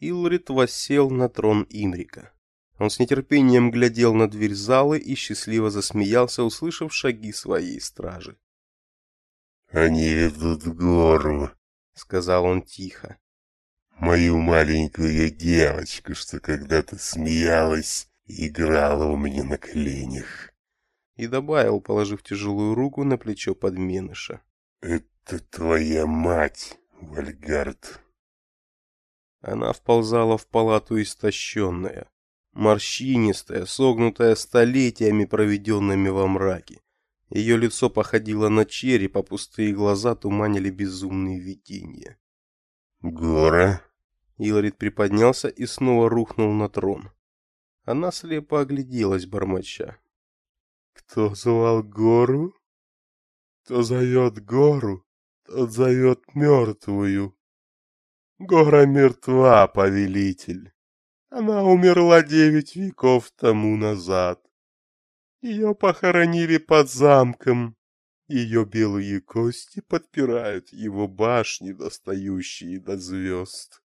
Илрит воссел на трон Имрика. Он с нетерпением глядел на дверь залы и счастливо засмеялся, услышав шаги своей стражи. «Они ведут в гору», — сказал он тихо. «Мою маленькую девочку, что когда-то смеялась играла у меня на коленях». И добавил, положив тяжелую руку на плечо подменыша. «Это твоя мать, Вальгард». Она вползала в палату истощенная, морщинистая, согнутая столетиями, проведенными во мраке. Ее лицо походило на череп, а пустые глаза туманили безумные видения. «Гора?» Илрид приподнялся и снова рухнул на трон. Она слепо огляделась, бормоча. «Кто звал гору? Кто зовет гору, тот зовет мертвую. Гора мертва, повелитель. Она умерла девять веков тому назад. Ее похоронили под замком. Ее белые кости подпирают его башни, достающие до звезд.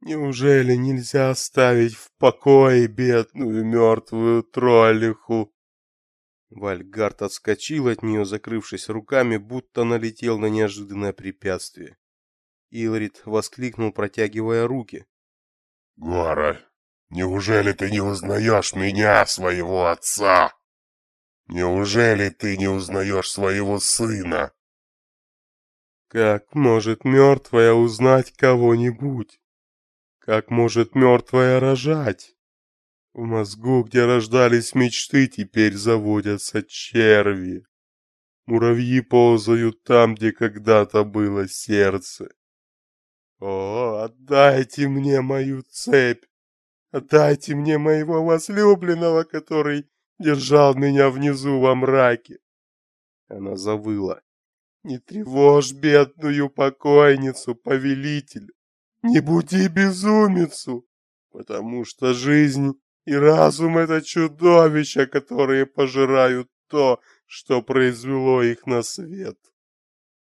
Неужели нельзя оставить в покое бедную мертвую троллиху? Вальгард отскочил от нее, закрывшись руками, будто налетел на неожиданное препятствие. Илрид воскликнул, протягивая руки. — Гора, неужели ты не узнаешь меня, своего отца? Неужели ты не узнаешь своего сына? Как может мертвая узнать кого-нибудь? Как может мертвая рожать? В мозгу, где рождались мечты, теперь заводятся черви. Муравьи ползают там, где когда-то было сердце. О, отдайте мне мою цепь! Отдайте мне моего возлюбленного, который держал меня внизу во мраке. Она завыла. Не тревожь бедную покойницу, повелитель. Не буди безумицу, потому что жизнь и разум — это чудовища, которые пожирают то, что произвело их на свет.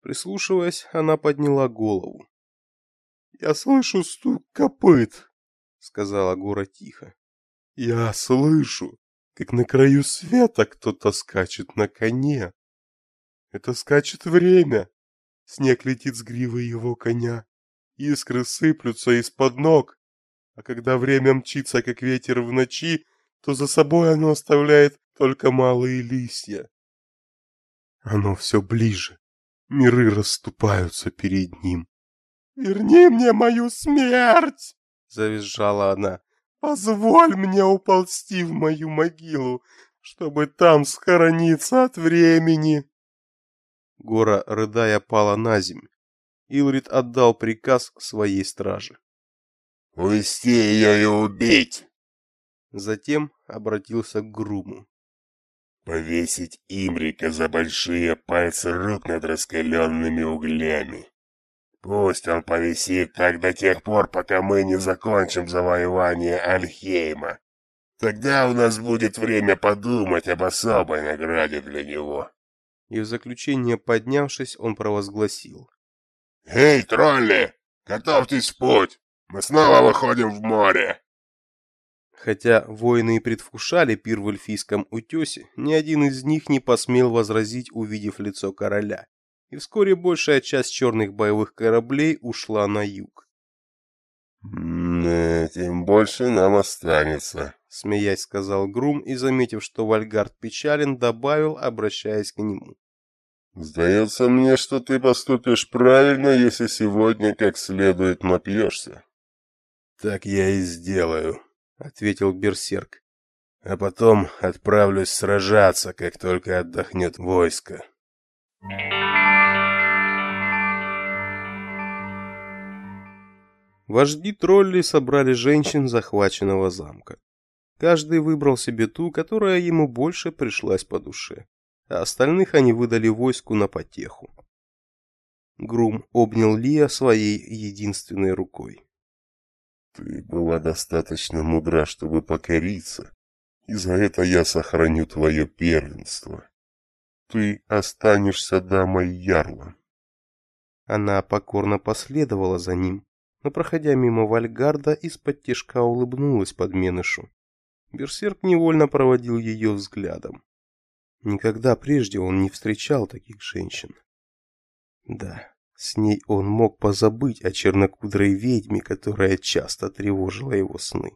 Прислушиваясь, она подняла голову. «Я слышу стук копыт», — сказала Гора тихо. «Я слышу, как на краю света кто-то скачет на коне. Это скачет время. Снег летит с гривы его коня. Искры сыплются из-под ног. А когда время мчится, как ветер в ночи, то за собой оно оставляет только малые листья. Оно все ближе. Миры расступаются перед ним. «Верни мне мою смерть!» — завизжала она. Позволь мне уползти в мою могилу, чтобы там схорониться от времени. Гора, рыдая, пала на землю. Илрид отдал приказ своей страже. «Увести ее и убить!» Затем обратился к Груму. «Повесить Имрика за большие пальцы рук над раскаленными углями. Пусть он повисит так до тех пор, пока мы не закончим завоевание Альхейма. Тогда у нас будет время подумать об особой награде для него. И в заключение поднявшись, он провозгласил. «Эй, тролли, готовьтесь в путь! Мы снова выходим в море!» Хотя воины и предвкушали пир в эльфийском утесе, ни один из них не посмел возразить, увидев лицо короля и вскоре большая часть черных боевых кораблей ушла на юг. «Тем больше нам останется», — смеясь сказал Грум и, заметив, что Вальгард печален, добавил, обращаясь к нему. «Сдается мне, что ты поступишь правильно, если сегодня как следует напьешься». «Так я и сделаю», — ответил Берсерк. «А потом отправлюсь сражаться, как только отдохнет войско». Вожди троллей собрали женщин захваченного замка. Каждый выбрал себе ту, которая ему больше пришлась по душе, а остальных они выдали войску на потеху. Грум обнял Лия своей единственной рукой. «Ты была достаточно мудра, чтобы покориться, и за это я сохраню твое первенство. Ты останешься дамой Ярла. Она покорно последовала за ним, но, проходя мимо Вальгарда, из-под тишка улыбнулась подменышу. Берсерк невольно проводил ее взглядом. Никогда прежде он не встречал таких женщин. Да, с ней он мог позабыть о чернокудрой ведьме, которая часто тревожила его сны.